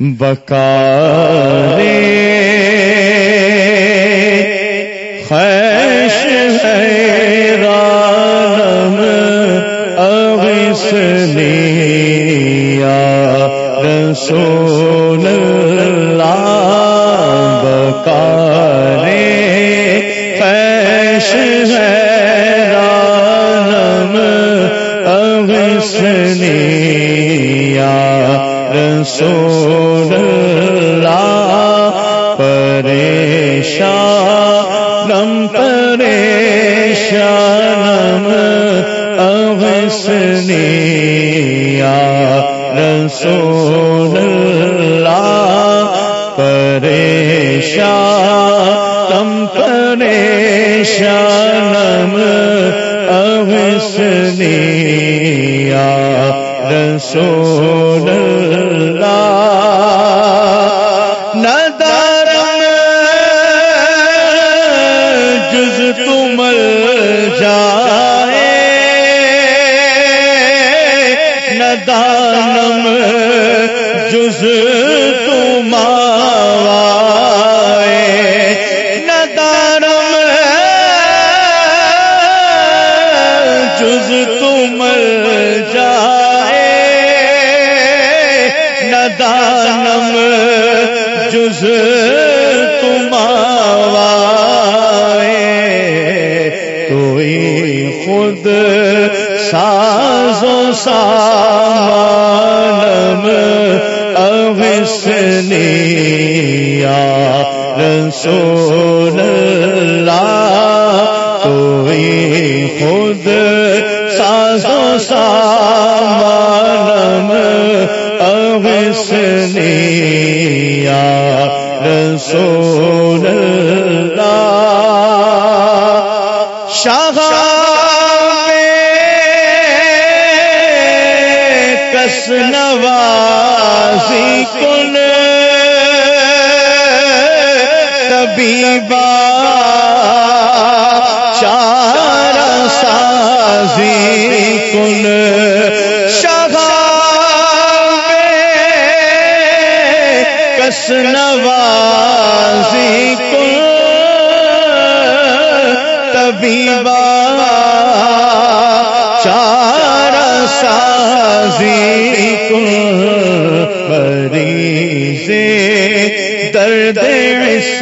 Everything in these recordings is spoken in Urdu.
بکارے خیش ہے رام اب سنیا رسول رسول رسول اللہ پریشان تم پریشانم اوسنیا رسول اللہ۔ ندانم جز تم ندانم جز تم جائے ندانم جز تم یا رسول اللہ کوئی خود سازو سام یا رسول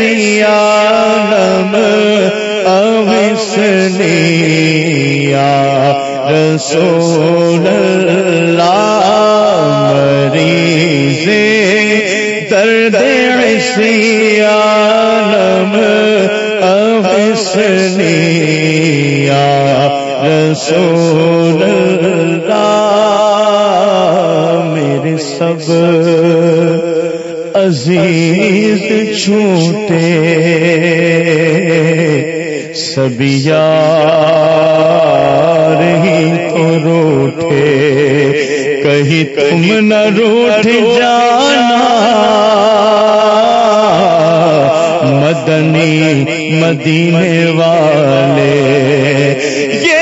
سیانم اوسنیا رسول اللہ مریض درد سیانم اوسنیا رسول اللہ عزیز چھوٹے سبھی یار ہی تو روٹے، کہیں تم نہ روٹ جانا۔ مدنی مدینے والے، یہ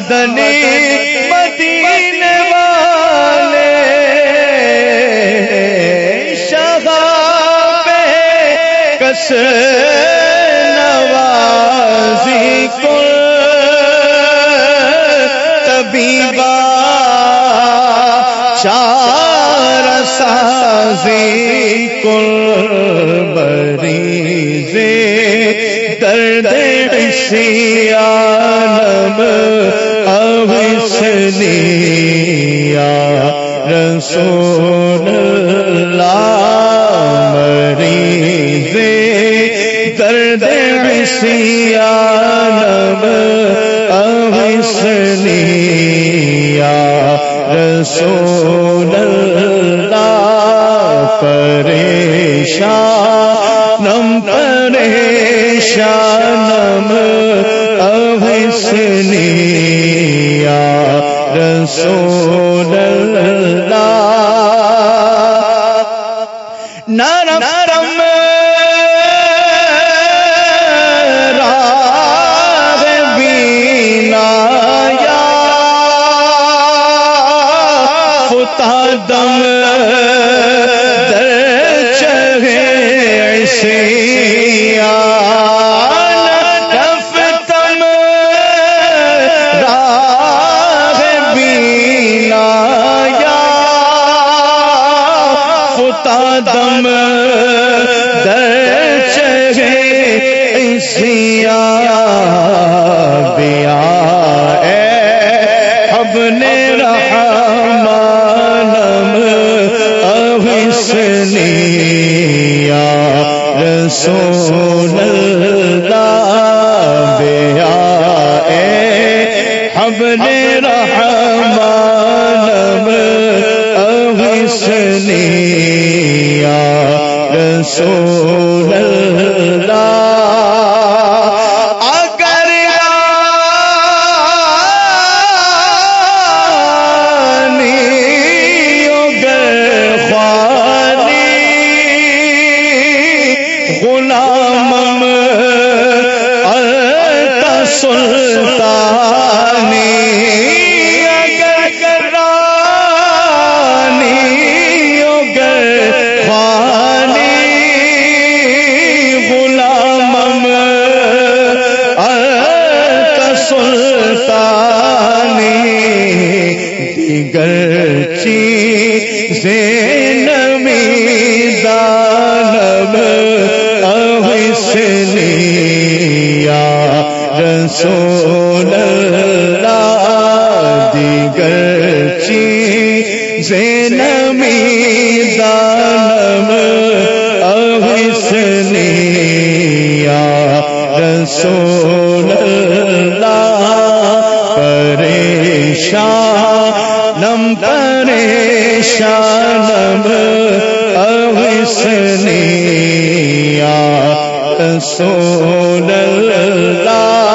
مدنی مدینے والے شہاب کس نوازی کو طبیبا چار سازی کل بریز کر درد سیانم اوسنیا رسول اللہ مریض درد سیانم اغسنیا رسول اللہ پریشانم اغسنیا رسول اللہ۔ نرم نرم راہ یا دم۔ رسول اللہ بیا اے اب نے احسنیا رسول دیگر چیزیں نمی دانم احسنیا رسول اللہ دیگر چیزیں نمی دانم احسنیا رسول پریشانم احسنیا رسول اللہ۔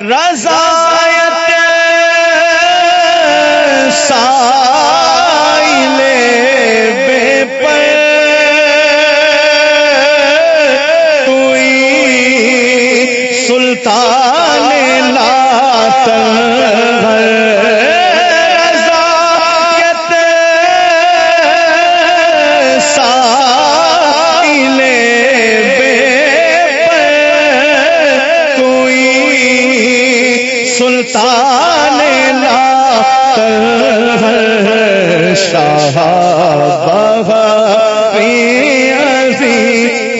رضایت سائل بے پر۔ کوئی سلطان سلطان لا شاہ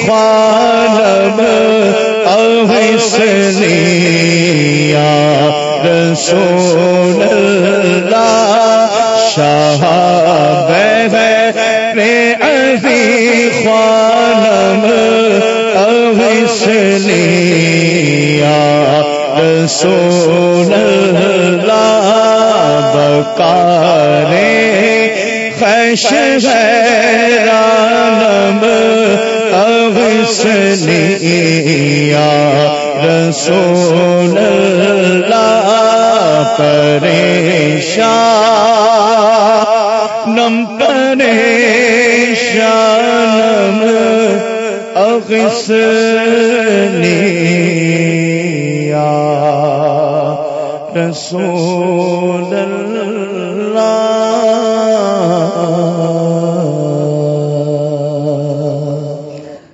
خوانم احسنیا رسول اللہ شاہ رسول اللہ بکارے خش غیرانم احسنیا رسول اللہ پریشان نم پریشانم اغسنیا رسول اللہ۔